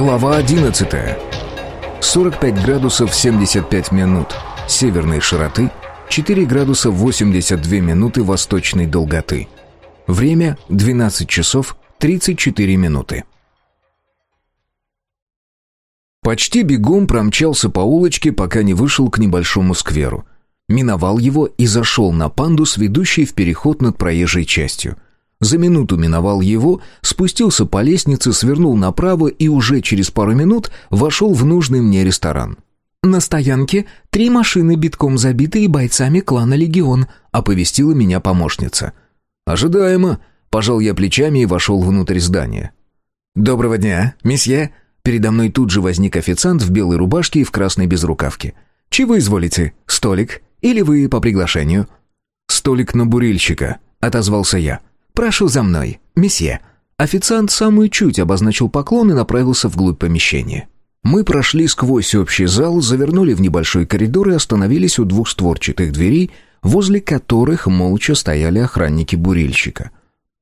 Глава 11. 45 градусов 75 минут северной широты, 4 градуса 82 минуты восточной долготы. Время 12 часов 34 минуты. Почти бегом промчался по улочке, пока не вышел к небольшому скверу. Миновал его и зашел на пандус, ведущий в переход над проезжей частью – за минуту миновал его, спустился по лестнице, свернул направо и уже через пару минут вошел в нужный мне ресторан. «На стоянке три машины битком забитые бойцами клана «Легион», — оповестила меня помощница. «Ожидаемо», — пожал я плечами и вошел внутрь здания. «Доброго дня, месье». Передо мной тут же возник официант в белой рубашке и в красной безрукавке. «Чего изволите? Столик? Или вы по приглашению?» «Столик на бурильщика», — отозвался я. «Прошу за мной, месье». Официант самую чуть обозначил поклон и направился вглубь помещения. Мы прошли сквозь общий зал, завернули в небольшой коридор и остановились у двухстворчатых дверей, возле которых молча стояли охранники бурильщика.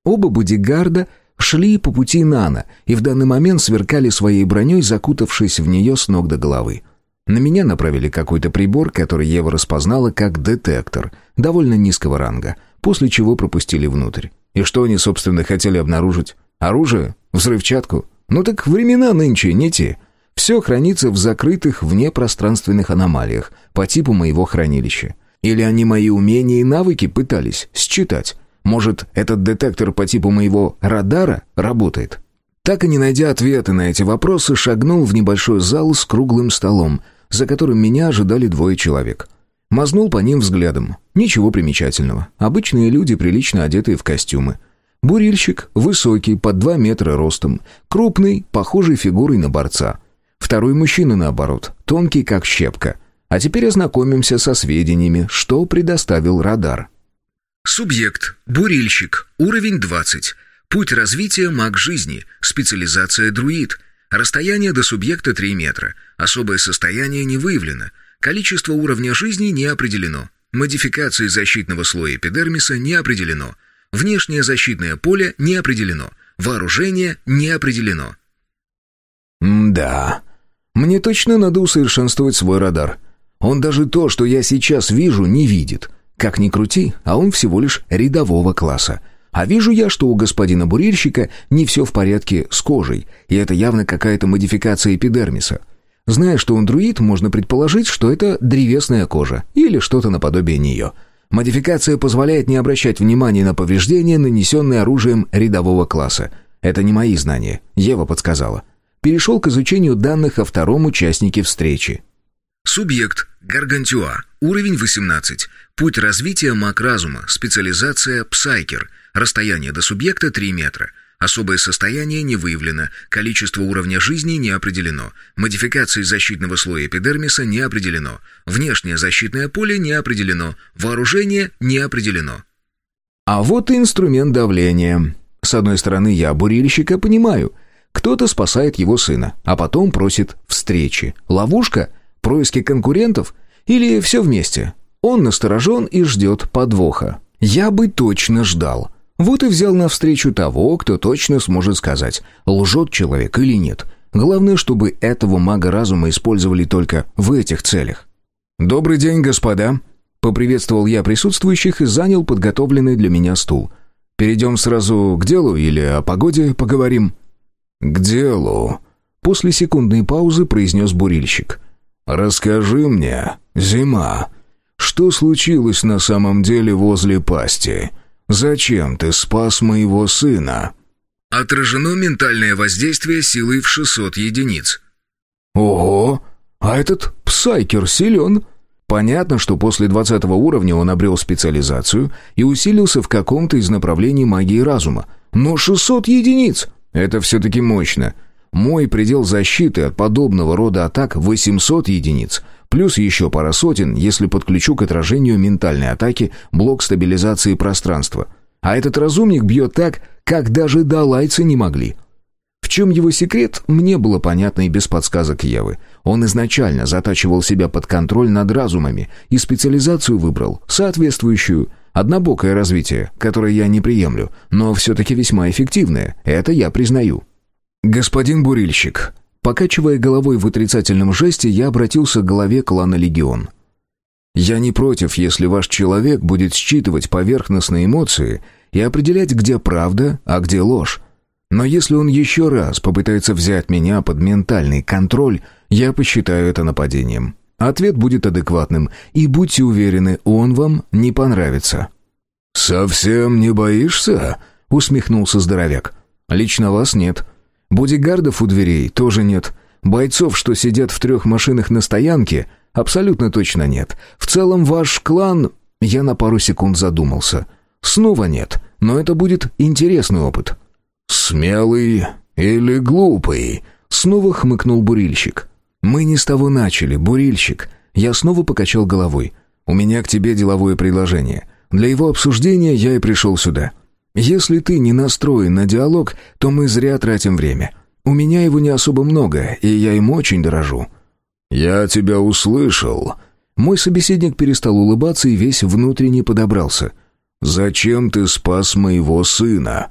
Оба бодигарда шли по пути Нана и в данный момент сверкали своей броней, закутавшись в нее с ног до головы. На меня направили какой-то прибор, который Ева распознала как детектор, довольно низкого ранга, после чего пропустили внутрь. И что они, собственно, хотели обнаружить? Оружие? Взрывчатку? Ну так времена нынче не те. Все хранится в закрытых внепространственных аномалиях по типу моего хранилища. Или они мои умения и навыки пытались считать? Может, этот детектор по типу моего радара работает? Так и не найдя ответы на эти вопросы, шагнул в небольшой зал с круглым столом, за которым меня ожидали двое человек. Мазнул по ним взглядом. Ничего примечательного. Обычные люди, прилично одетые в костюмы. Бурильщик, высокий, под два метра ростом, крупный, похожий фигурой на борца. Второй мужчина, наоборот, тонкий, как щепка. А теперь ознакомимся со сведениями, что предоставил радар. Субъект. Бурильщик. Уровень 20. Путь развития маг жизни. Специализация друид. Расстояние до субъекта 3 метра. Особое состояние не выявлено. Количество уровня жизни не определено. Модификации защитного слоя эпидермиса не определено. Внешнее защитное поле не определено. Вооружение не определено. «Да. Мне точно надо усовершенствовать свой радар. Он даже то, что я сейчас вижу, не видит. Как ни крути, а он всего лишь рядового класса. А вижу я, что у господина бурильщика не все в порядке с кожей, и это явно какая-то модификация эпидермиса. Зная, что он друид, можно предположить, что это древесная кожа или что-то наподобие нее. Модификация позволяет не обращать внимания на повреждения, нанесенные оружием рядового класса. Это не мои знания, Ева подсказала. Перешел к изучению данных о втором участнике встречи. Субъект – Гаргантюа, уровень 18. Путь развития маг разума, специализация – Псайкер, расстояние до субъекта 3 метра – Особое состояние не выявлено, количество уровня жизни не определено, модификации защитного слоя эпидермиса не определено, внешнее защитное поле не определено, вооружение не определено. А вот и инструмент давления. С одной стороны, я бурильщика понимаю. Кто-то спасает его сына, а потом просит встречи. Ловушка? Происки конкурентов? Или все вместе? Он насторожен и ждет подвоха. Я бы точно ждал. Вот и взял навстречу того, кто точно сможет сказать, лжет человек или нет. Главное, чтобы этого мага разума использовали только в этих целях. «Добрый день, господа!» Поприветствовал я присутствующих и занял подготовленный для меня стул. «Перейдем сразу к делу или о погоде поговорим?» «К делу», — после секундной паузы произнес бурильщик. «Расскажи мне, зима, что случилось на самом деле возле пасти?» «Зачем ты спас моего сына?» Отражено ментальное воздействие силой в 600 единиц. Ого! А этот псайкер силен. Понятно, что после 20 уровня он обрел специализацию и усилился в каком-то из направлений магии разума. Но 600 единиц! Это все-таки мощно. Мой предел защиты от подобного рода атак 800 единиц — Плюс еще пара сотен, если подключу к отражению ментальной атаки блок стабилизации пространства. А этот разумник бьет так, как даже далайцы не могли. В чем его секрет, мне было понятно и без подсказок Евы. Он изначально затачивал себя под контроль над разумами и специализацию выбрал, соответствующую, однобокое развитие, которое я не приемлю, но все-таки весьма эффективное, это я признаю. «Господин Бурильщик, Покачивая головой в отрицательном жесте, я обратился к голове клана «Легион». «Я не против, если ваш человек будет считывать поверхностные эмоции и определять, где правда, а где ложь. Но если он еще раз попытается взять меня под ментальный контроль, я посчитаю это нападением. Ответ будет адекватным, и будьте уверены, он вам не понравится». «Совсем не боишься?» — усмехнулся здоровяк. «Лично вас нет. Бодигардов у дверей тоже нет. Бойцов, что сидят в трех машинах на стоянке, абсолютно точно нет. В целом ваш клан...» Я на пару секунд задумался. «Снова нет, но это будет интересный опыт». «Смелый или глупый?» — снова хмыкнул бурильщик. «Мы не с того начали, бурильщик». Я снова покачал головой. «У меня к тебе деловое предложение. Для его обсуждения я и пришел сюда. Если ты не настроен на диалог, то мы зря тратим время. У меня его не особо много, и я им очень дорожу». «Я тебя услышал». Мой собеседник перестал улыбаться и весь внутренне подобрался. «Зачем ты спас моего сына?»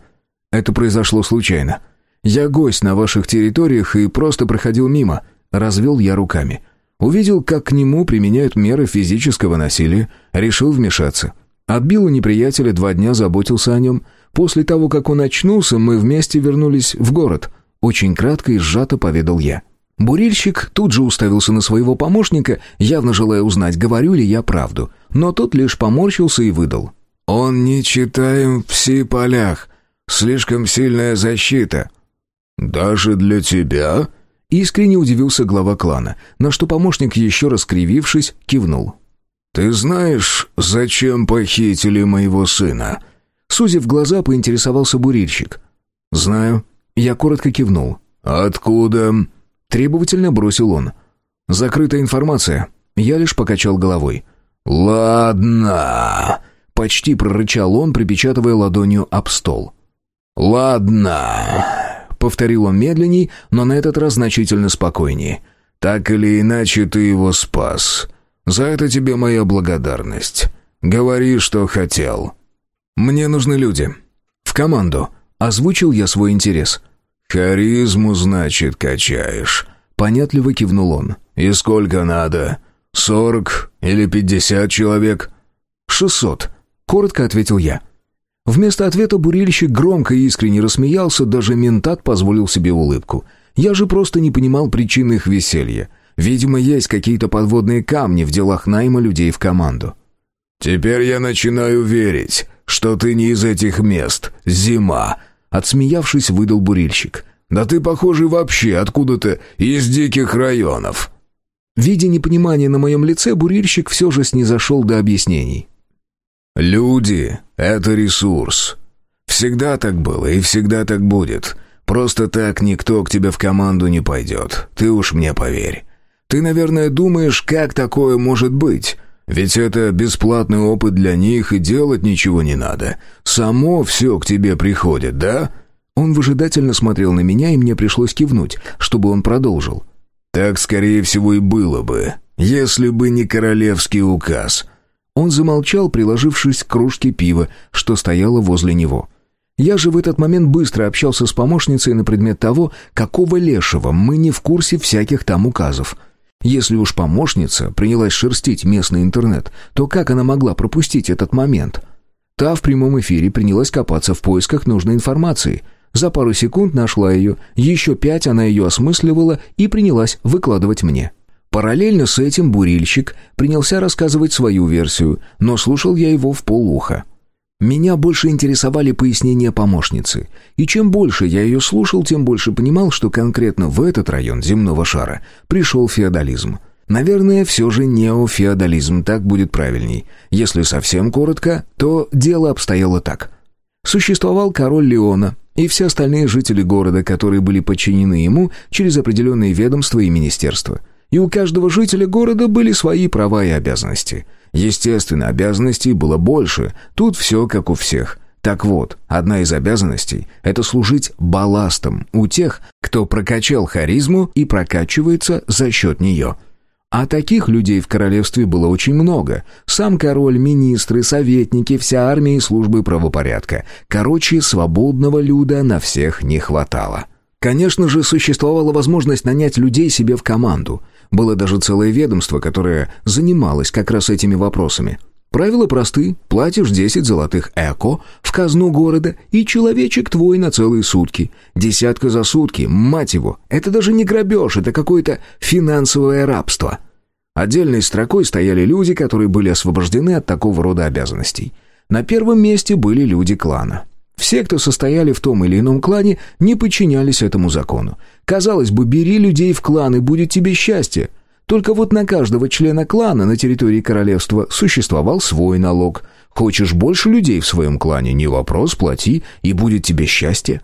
«Это произошло случайно. Я гость на ваших территориях и просто проходил мимо». Развел я руками. Увидел, как к нему применяют меры физического насилия, решил вмешаться. Отбил у неприятеля, два дня заботился о нем. После того, как он очнулся, мы вместе вернулись в город. Очень кратко и сжато поведал я. Бурильщик тут же уставился на своего помощника, явно желая узнать, говорю ли я правду. Но тот лишь поморщился и выдал. «Он не читаем в пси-полях. Слишком сильная защита». «Даже для тебя?» Искренне удивился глава клана, на что помощник, еще раз кривившись, кивнул. «Ты знаешь, зачем похитили моего сына?» Сузив глаза, поинтересовался бурильщик. «Знаю». Я коротко кивнул. «Откуда?» Требовательно бросил он. «Закрытая информация». Я лишь покачал головой. «Ладно», — почти прорычал он, припечатывая ладонью об стол. «Ладно», — повторил он медленней, но на этот раз значительно спокойнее. «Так или иначе ты его спас. За это тебе моя благодарность. Говори, что хотел». «Мне нужны люди. В команду». Озвучил я свой интерес. «Харизму, значит, качаешь». Понятливо кивнул он. «И сколько надо? Сорок или пятьдесят человек?» «Шестьсот», — коротко ответил я. Вместо ответа бурильщик громко и искренне рассмеялся, даже ментат позволил себе улыбку. Я же просто не понимал причин их веселья. Видимо, есть какие-то подводные камни в делах найма людей в команду. «Теперь я начинаю верить, что ты не из этих мест. Зима!» Отсмеявшись, выдал бурильщик. «Да ты, похоже, вообще откуда-то из диких районов». Видя непонимание на моем лице, бурильщик все же снизошел до объяснений. «Люди — это ресурс. Всегда так было и всегда так будет. Просто так никто к тебе в команду не пойдет. Ты уж мне поверь. Ты, наверное, думаешь, как такое может быть? Ведь это бесплатный опыт для них, и делать ничего не надо. Само все к тебе приходит, да?» Он выжидательно смотрел на меня, и мне пришлось кивнуть, чтобы он продолжил. «Так, скорее всего, и было бы, если бы не королевский указ». Он замолчал, приложившись к кружке пива, что стояло возле него. Я же в этот момент быстро общался с помощницей на предмет того, какого лешего мы не в курсе всяких там указов. Если уж помощница принялась шерстить местный интернет, то как она могла пропустить этот момент? Та в прямом эфире принялась копаться в поисках нужной информации. За пару секунд нашла ее, еще пять она ее осмысливала и принялась выкладывать мне. Параллельно с этим бурильщик принялся рассказывать свою версию, но слушал я его в полуха. Меня больше интересовали пояснения помощницы, и чем больше я ее слушал, тем больше понимал, что конкретно в этот район земного шара пришел феодализм. Наверное, все же неофеодализм, так будет правильней. Если совсем коротко, то дело обстояло так. Существовал король Леона и все остальные жители города, которые были подчинены ему через определенные ведомства и министерства – и у каждого жителя города были свои права и обязанности. Естественно, обязанностей было больше, тут все как у всех. Так вот, одна из обязанностей – это служить балластом у тех, кто прокачал харизму и прокачивается за счет нее. А таких людей в королевстве было очень много. Сам король, министры, советники, вся армия и службы правопорядка. Короче, свободного люда на всех не хватало. Конечно же, существовала возможность нанять людей себе в команду. Было даже целое ведомство, которое занималось как раз этими вопросами. Правила просты. Платишь 10 золотых эко в казну города, и человечек твой на целые сутки. Десятка за сутки, мать его. Это даже не грабеж, это какое-то финансовое рабство. Отдельной строкой стояли люди, которые были освобождены от такого рода обязанностей. На первом месте были люди клана. Все, кто состояли в том или ином клане, не подчинялись этому закону. Казалось бы, бери людей в клан, и будет тебе счастье. Только вот на каждого члена клана на территории королевства существовал свой налог. Хочешь больше людей в своем клане, не вопрос, плати, и будет тебе счастье.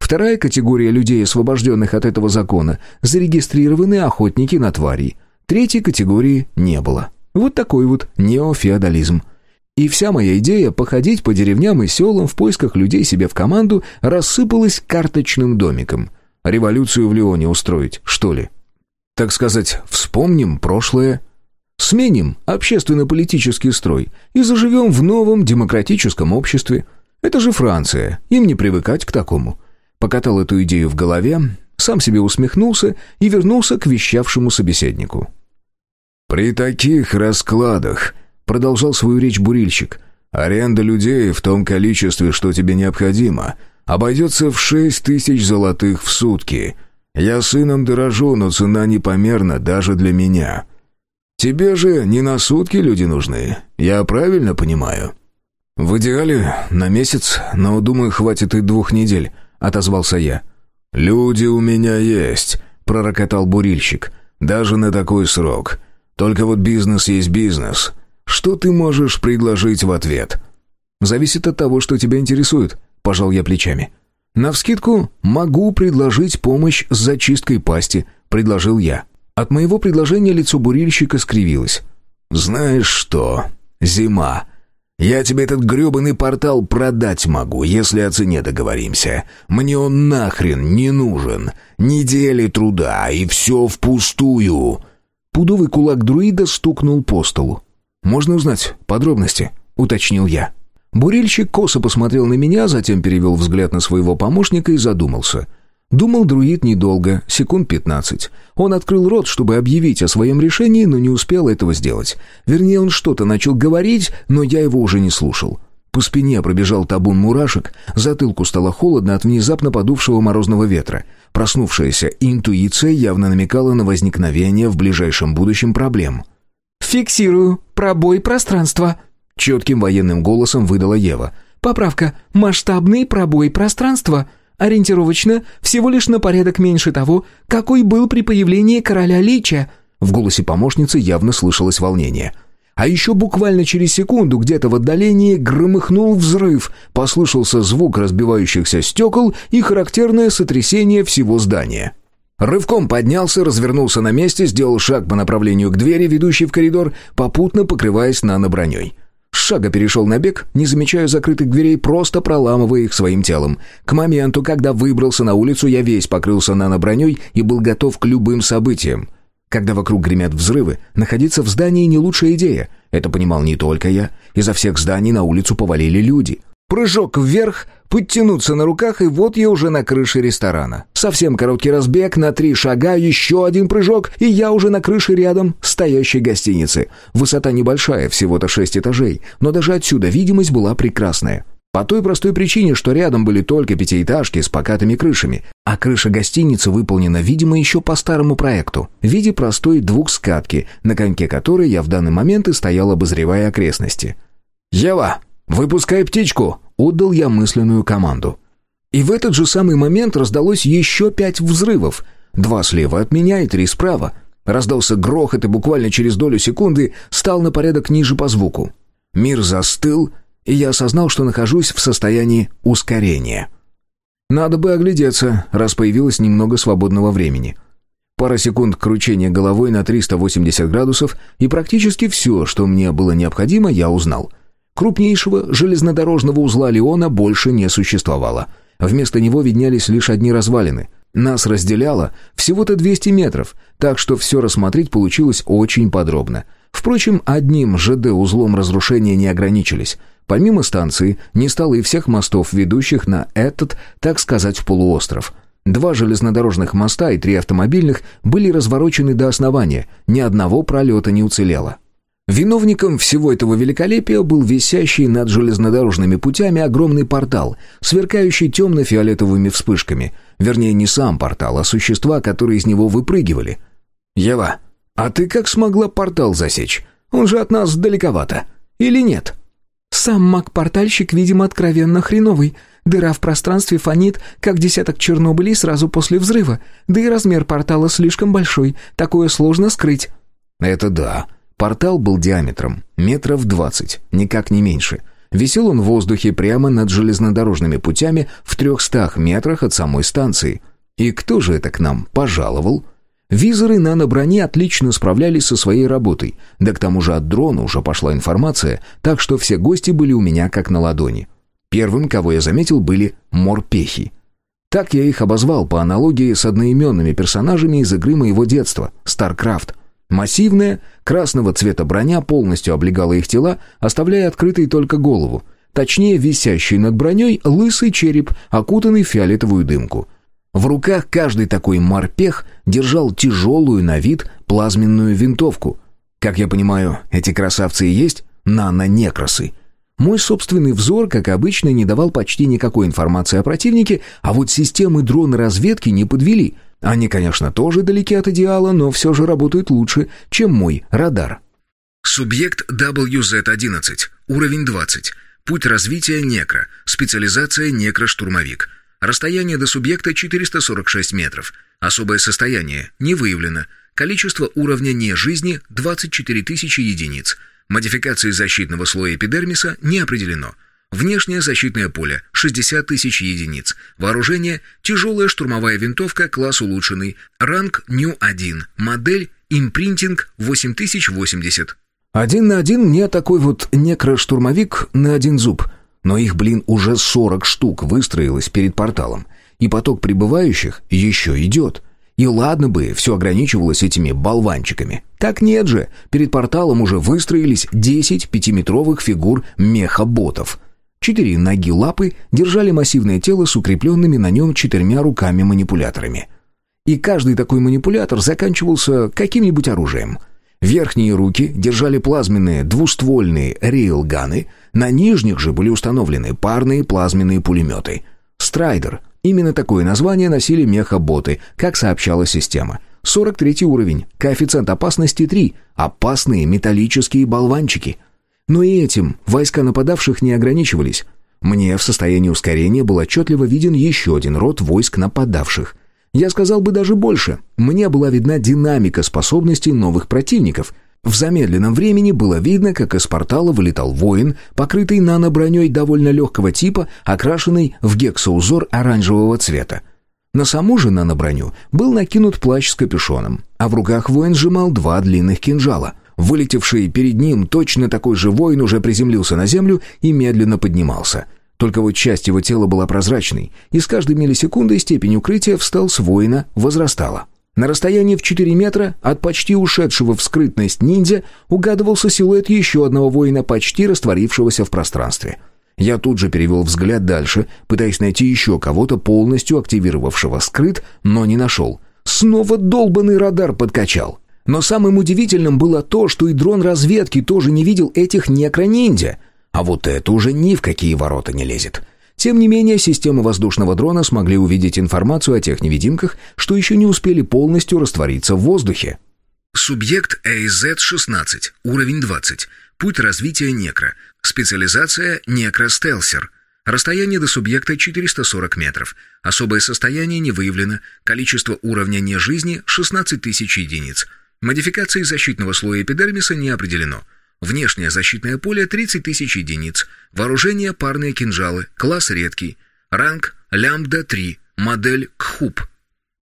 Вторая категория людей, освобожденных от этого закона, зарегистрированы охотники на тварей. Третьей категории не было. Вот такой вот неофеодализм. И вся моя идея походить по деревням и селам в поисках людей себе в команду рассыпалась карточным домиком. Революцию в Лионе устроить, что ли? Так сказать, вспомним прошлое, сменим общественно-политический строй и заживем в новом демократическом обществе. Это же Франция, им не привыкать к такому. Покатал эту идею в голове, сам себе усмехнулся и вернулся к вещавшему собеседнику. «При таких раскладах», — продолжал свою речь бурильщик, «аренда людей в том количестве, что тебе необходимо, обойдется в шесть тысяч золотых в сутки, я сыном дорожу, но цена непомерна даже для меня. Тебе же не на сутки люди нужны, я правильно понимаю?» «В идеале на месяц, но, думаю, хватит и двух недель», — отозвался я. «Люди у меня есть», — пророкотал бурильщик. «Даже на такой срок. Только вот бизнес есть бизнес. Что ты можешь предложить в ответ?» «Зависит от того, что тебя интересует», — пожал я плечами. «Навскидку могу предложить помощь с зачисткой пасти», — предложил я. От моего предложения лицо бурильщика скривилось. «Знаешь что? Зима. Я тебе этот грёбаный портал продать могу, если о цене договоримся. Мне он нахрен не нужен. Недели труда, и все впустую». Пудовый кулак друида стукнул по столу. «Можно узнать подробности?» — уточнил я. Бурильщик косо посмотрел на меня, затем перевел взгляд на своего помощника и задумался. Думал друид недолго, секунд пятнадцать. Он открыл рот, чтобы объявить о своем решении, но не успел этого сделать. Вернее, он что-то начал говорить, но я его уже не слушал. По спине пробежал табун мурашек, затылку стало холодно от внезапно подувшего морозного ветра. Проснувшаяся интуиция явно намекала на возникновение в ближайшем будущем проблем. «Фиксирую. Пробой пространства», Четким военным голосом выдала Ева. «Поправка. Масштабный пробой пространства. Ориентировочно всего лишь на порядок меньше того, какой был при появлении короля Лича». В голосе помощницы явно слышалось волнение. А еще буквально через секунду где-то в отдалении громыхнул взрыв, послышался звук разбивающихся стекол и характерное сотрясение всего здания. Рывком поднялся, развернулся на месте, сделал шаг по направлению к двери, ведущей в коридор, попутно покрываясь наноброней. С шага перешел на бег, не замечая закрытых дверей, просто проламывая их своим телом. К моменту, когда выбрался на улицу, я весь покрылся наноброней и был готов к любым событиям. Когда вокруг гремят взрывы, находиться в здании не лучшая идея. Это понимал не только я. Изо всех зданий на улицу повалили люди. Прыжок вверх, подтянуться на руках, и вот я уже на крыше ресторана. Совсем короткий разбег, на три шага, еще один прыжок, и я уже на крыше рядом стоящей гостиницы. Высота небольшая, всего-то шесть этажей, но даже отсюда видимость была прекрасная. По той простой причине, что рядом были только пятиэтажки с покатыми крышами, а крыша гостиницы выполнена, видимо, еще по старому проекту, в виде простой двухскатки, на коньке которой я в данный момент и стоял, обозревая окрестности. «Ева, выпускай птичку!» Отдал я мысленную команду. И в этот же самый момент раздалось еще пять взрывов. Два слева от меня и три справа. Раздался грохот и буквально через долю секунды стал на порядок ниже по звуку. Мир застыл, и я осознал, что нахожусь в состоянии ускорения. Надо бы оглядеться, раз появилось немного свободного времени. Пара секунд кручения головой на 380 градусов, и практически все, что мне было необходимо, я узнал — Крупнейшего железнодорожного узла Леона больше не существовало. Вместо него виднялись лишь одни развалины. Нас разделяло всего-то 200 метров, так что все рассмотреть получилось очень подробно. Впрочем, одним ЖД-узлом разрушения не ограничились. Помимо станции, не стало и всех мостов, ведущих на этот, так сказать, полуостров. Два железнодорожных моста и три автомобильных были разворочены до основания, ни одного пролета не уцелело. Виновником всего этого великолепия был висящий над железнодорожными путями огромный портал, сверкающий темно-фиолетовыми вспышками. Вернее, не сам портал, а существа, которые из него выпрыгивали. «Ева, а ты как смогла портал засечь? Он же от нас далековато. Или нет?» «Сам маг-портальщик, видимо, откровенно хреновый. Дыра в пространстве фонит, как десяток Чернобылей сразу после взрыва. Да и размер портала слишком большой, такое сложно скрыть». «Это да. Портал был диаметром метров двадцать, никак не меньше». Висел он в воздухе прямо над железнодорожными путями в трехстах метрах от самой станции. И кто же это к нам пожаловал? Визоры нано-брони отлично справлялись со своей работой, да к тому же от дрона уже пошла информация, так что все гости были у меня как на ладони. Первым, кого я заметил, были морпехи. Так я их обозвал по аналогии с одноименными персонажами из игры моего детства «StarCraft». Массивная, красного цвета броня полностью облегала их тела, оставляя открытой только голову. Точнее, висящий над броней лысый череп, окутанный в фиолетовую дымку. В руках каждый такой морпех держал тяжелую на вид плазменную винтовку. Как я понимаю, эти красавцы и есть нано-некросы. Мой собственный взор, как обычно, не давал почти никакой информации о противнике, а вот системы дрона-разведки не подвели. Они, конечно, тоже далеки от идеала, но все же работают лучше, чем мой радар. Субъект WZ-11, уровень 20. Путь развития некро, специализация некро-штурмовик. Расстояние до субъекта 446 метров. Особое состояние не выявлено. Количество уровня не жизни 24 тысячи единиц. Модификации защитного слоя эпидермиса не определено. Внешнее защитное поле 60 тысяч единиц. Вооружение тяжелая штурмовая винтовка класс улучшенный. Ранг Нью-1. Модель импринтинг 8080. Один на один мне такой вот некроштурмовик на один зуб – но их, блин, уже 40 штук выстроилось перед порталом. И поток прибывающих еще идет. И ладно бы все ограничивалось этими болванчиками. Так нет же, перед порталом уже выстроились 10 пятиметровых фигур мехаботов. Четыре ноги лапы держали массивное тело с укрепленными на нем четырьмя руками-манипуляторами. И каждый такой манипулятор заканчивался каким-нибудь оружием – Верхние руки держали плазменные двуствольные рейлганы, на нижних же были установлены парные плазменные пулеметы. «Страйдер» — именно такое название носили мехаботы, как сообщала система. 43 уровень, коэффициент опасности 3, опасные металлические болванчики. Но и этим войска нападавших не ограничивались. Мне в состоянии ускорения был отчетливо виден еще один род войск нападавших — я сказал бы даже больше. Мне была видна динамика способностей новых противников. В замедленном времени было видно, как из портала вылетал воин, покрытый нано-броней довольно легкого типа, окрашенный в гексоузор оранжевого цвета. На саму же нано-броню был накинут плащ с капюшоном, а в руках воин сжимал два длинных кинжала. Вылетевший перед ним точно такой же воин уже приземлился на землю и медленно поднимался — только вот часть его тела была прозрачной, и с каждой миллисекундой степень укрытия встал с воина возрастала. На расстоянии в 4 метра от почти ушедшего в скрытность ниндзя угадывался силуэт еще одного воина, почти растворившегося в пространстве. Я тут же перевел взгляд дальше, пытаясь найти еще кого-то, полностью активировавшего скрыт, но не нашел. Снова долбанный радар подкачал. Но самым удивительным было то, что и дрон разведки тоже не видел этих некро-ниндзя — а вот это уже ни в какие ворота не лезет. Тем не менее, системы воздушного дрона смогли увидеть информацию о тех невидимках, что еще не успели полностью раствориться в воздухе. Субъект AZ-16, уровень 20. Путь развития некро. Специализация некростелсер. Расстояние до субъекта 440 метров. Особое состояние не выявлено. Количество уровня нежизни 16 тысяч единиц. Модификации защитного слоя эпидермиса не определено. Внешнее защитное поле 30 тысяч единиц. Вооружение парные кинжалы. Класс редкий. Ранг лямбда-3. Модель Кхуп.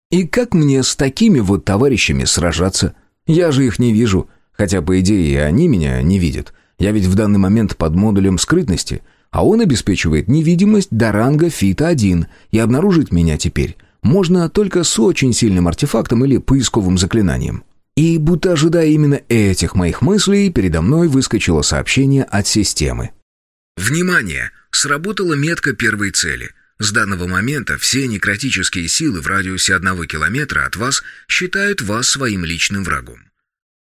И как мне с такими вот товарищами сражаться? Я же их не вижу. Хотя, по идее, и они меня не видят. Я ведь в данный момент под модулем скрытности, а он обеспечивает невидимость до ранга Фита-1, и обнаружить меня теперь можно только с очень сильным артефактом или поисковым заклинанием. И, будто ожидая именно этих моих мыслей, передо мной выскочило сообщение от системы. «Внимание! Сработала метка первой цели. С данного момента все некротические силы в радиусе одного километра от вас считают вас своим личным врагом.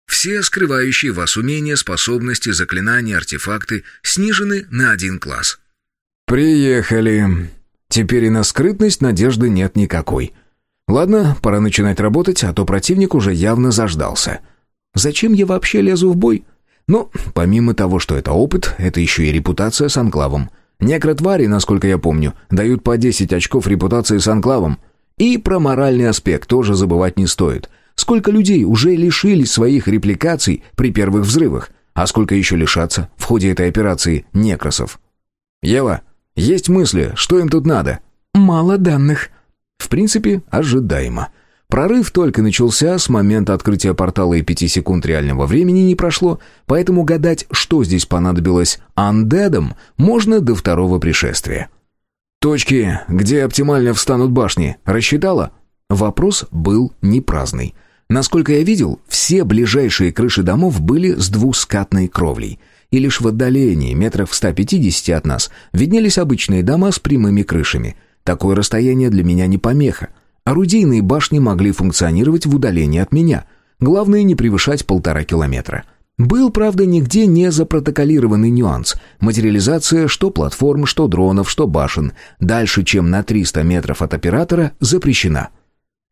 Все скрывающие вас умения, способности, заклинания, артефакты снижены на один класс. «Приехали. Теперь и на скрытность надежды нет никакой. Ладно, пора начинать работать, а то противник уже явно заждался. Зачем я вообще лезу в бой? Ну, помимо того, что это опыт, это еще и репутация с анклавом. Некротвари, насколько я помню, дают по 10 очков репутации с анклавом. И про моральный аспект тоже забывать не стоит. Сколько людей уже лишились своих репликаций при первых взрывах, а сколько еще лишатся в ходе этой операции некросов? Ева, есть мысли, что им тут надо? Мало данных. В принципе, ожидаемо. Прорыв только начался, с момента открытия портала и пяти секунд реального времени не прошло, поэтому гадать, что здесь понадобилось андедам, можно до второго пришествия. «Точки, где оптимально встанут башни, рассчитала?» Вопрос был не праздный. Насколько я видел, все ближайшие крыши домов были с двускатной кровлей. И лишь в отдалении, метрах в 150 от нас, виднелись обычные дома с прямыми крышами. Такое расстояние для меня не помеха. Орудийные башни могли функционировать в удалении от меня. Главное не превышать полтора километра. Был, правда, нигде не запротоколированный нюанс. Материализация что платформ, что дронов, что башен, дальше, чем на 300 метров от оператора, запрещена.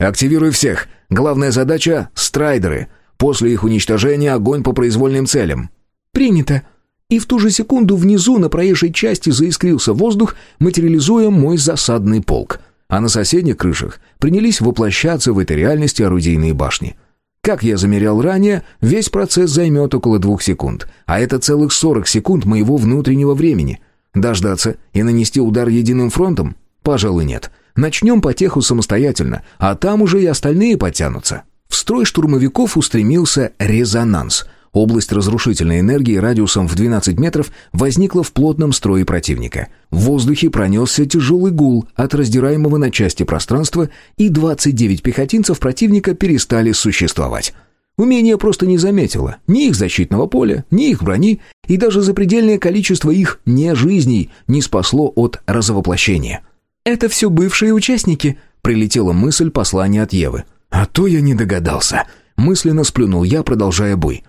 «Активируй всех. Главная задача — страйдеры. После их уничтожения огонь по произвольным целям». «Принято». И в ту же секунду внизу на проезжей части заискрился воздух, материализуя мой засадный полк — а на соседних крышах принялись воплощаться в этой реальности орудийные башни. Как я замерял ранее, весь процесс займет около двух секунд, а это целых 40 секунд моего внутреннего времени. Дождаться и нанести удар единым фронтом? Пожалуй, нет. Начнем потеху самостоятельно, а там уже и остальные подтянутся. В строй штурмовиков устремился резонанс — Область разрушительной энергии радиусом в 12 метров возникла в плотном строе противника. В воздухе пронесся тяжелый гул от раздираемого на части пространства, и 29 пехотинцев противника перестали существовать. Умение просто не заметило ни их защитного поля, ни их брони, и даже запредельное количество их нежизней не спасло от разовоплощения. «Это все бывшие участники», — прилетела мысль послания от Евы. «А то я не догадался», — мысленно сплюнул я, продолжая бой.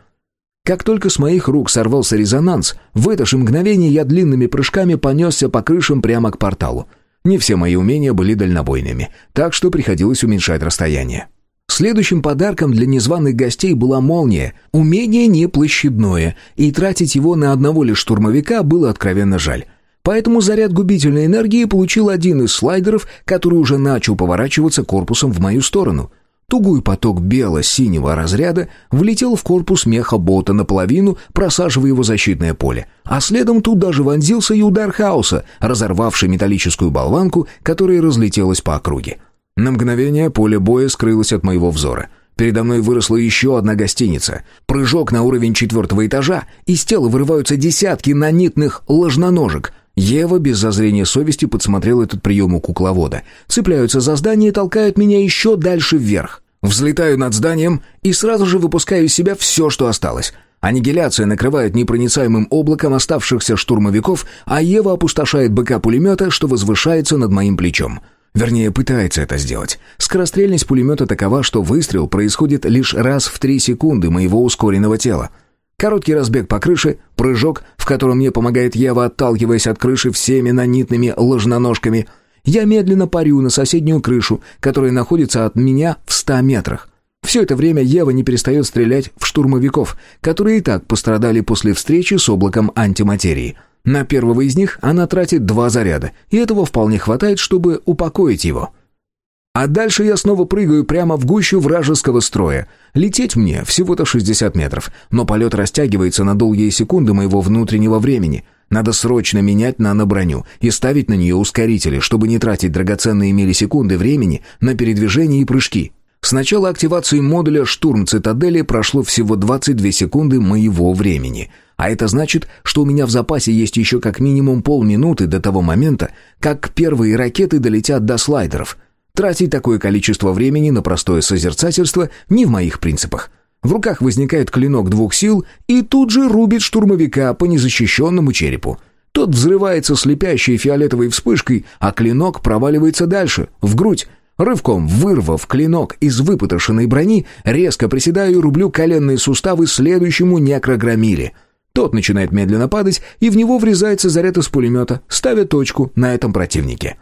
Как только с моих рук сорвался резонанс, в это же мгновение я длинными прыжками понесся по крышам прямо к порталу. Не все мои умения были дальнобойными, так что приходилось уменьшать расстояние. Следующим подарком для незваных гостей была молния, умение не площадное, и тратить его на одного лишь штурмовика было откровенно жаль. Поэтому заряд губительной энергии получил один из слайдеров, который уже начал поворачиваться корпусом в мою сторону. Тугой поток бело-синего разряда влетел в корпус меха бота наполовину, просаживая его защитное поле. А следом тут даже вонзился и удар хаоса, разорвавший металлическую болванку, которая разлетелась по округе. На мгновение поле боя скрылось от моего взора. Передо мной выросла еще одна гостиница. Прыжок на уровень четвертого этажа, из тела вырываются десятки нанитных ложноножек — Ева без зазрения совести подсмотрел этот прием у кукловода. Цепляются за здание и толкают меня еще дальше вверх. Взлетаю над зданием и сразу же выпускаю из себя все, что осталось. Аннигиляция накрывает непроницаемым облаком оставшихся штурмовиков, а Ева опустошает БК пулемета, что возвышается над моим плечом. Вернее, пытается это сделать. Скорострельность пулемета такова, что выстрел происходит лишь раз в три секунды моего ускоренного тела. Короткий разбег по крыше, прыжок, в котором мне помогает Ева, отталкиваясь от крыши всеми нанитными ложноножками. Я медленно парю на соседнюю крышу, которая находится от меня в ста метрах. Все это время Ева не перестает стрелять в штурмовиков, которые и так пострадали после встречи с облаком антиматерии. На первого из них она тратит два заряда, и этого вполне хватает, чтобы упокоить его. А дальше я снова прыгаю прямо в гущу вражеского строя. Лететь мне всего-то 60 метров, но полет растягивается на долгие секунды моего внутреннего времени. Надо срочно менять нано-броню и ставить на нее ускорители, чтобы не тратить драгоценные миллисекунды времени на передвижение и прыжки. С начала активации модуля «Штурм цитадели» прошло всего 22 секунды моего времени. А это значит, что у меня в запасе есть еще как минимум полминуты до того момента, как первые ракеты долетят до слайдеров — Тратить такое количество времени на простое созерцательство не в моих принципах. В руках возникает клинок двух сил и тут же рубит штурмовика по незащищенному черепу. Тот взрывается слепящей фиолетовой вспышкой, а клинок проваливается дальше, в грудь. Рывком вырвав клинок из выпотрошенной брони, резко приседаю и рублю коленные суставы следующему некрограммиле. Тот начинает медленно падать, и в него врезается заряд из пулемета, ставя точку на этом противнике.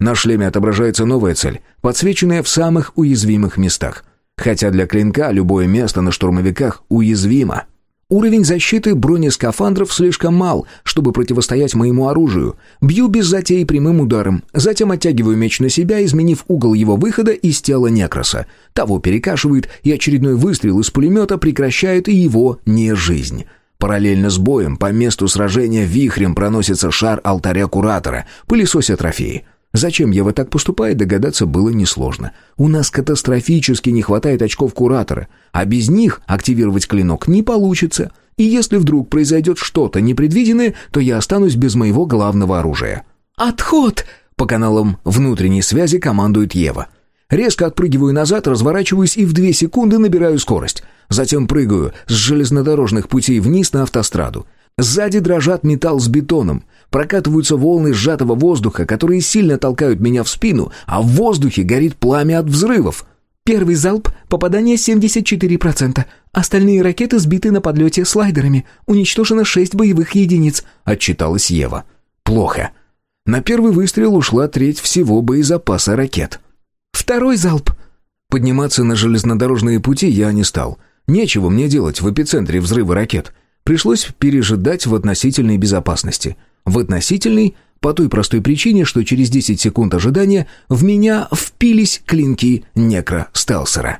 На шлеме отображается новая цель, подсвеченная в самых уязвимых местах. Хотя для клинка любое место на штурмовиках уязвимо. Уровень защиты бронескафандров слишком мал, чтобы противостоять моему оружию. Бью без затеи прямым ударом, затем оттягиваю меч на себя, изменив угол его выхода из тела некроса. Того перекашивает, и очередной выстрел из пулемета прекращает и его не жизнь. Параллельно с боем по месту сражения вихрем проносится шар алтаря Куратора, пылесося трофеи. Зачем Ева так поступает, догадаться было несложно. У нас катастрофически не хватает очков Куратора, а без них активировать клинок не получится. И если вдруг произойдет что-то непредвиденное, то я останусь без моего главного оружия. «Отход!» — по каналам внутренней связи командует Ева. Резко отпрыгиваю назад, разворачиваюсь и в две секунды набираю скорость. Затем прыгаю с железнодорожных путей вниз на автостраду. Сзади дрожат металл с бетоном. Прокатываются волны сжатого воздуха, которые сильно толкают меня в спину, а в воздухе горит пламя от взрывов. Первый залп — попадание 74%. Остальные ракеты сбиты на подлете слайдерами. Уничтожено 6 боевых единиц», — отчиталась Ева. «Плохо. На первый выстрел ушла треть всего боезапаса ракет. Второй залп». Подниматься на железнодорожные пути я не стал. Нечего мне делать в эпицентре взрыва ракет. Пришлось пережидать в относительной безопасности. В относительной по той простой причине, что через 10 секунд ожидания в меня впились клинки некро-стелсера.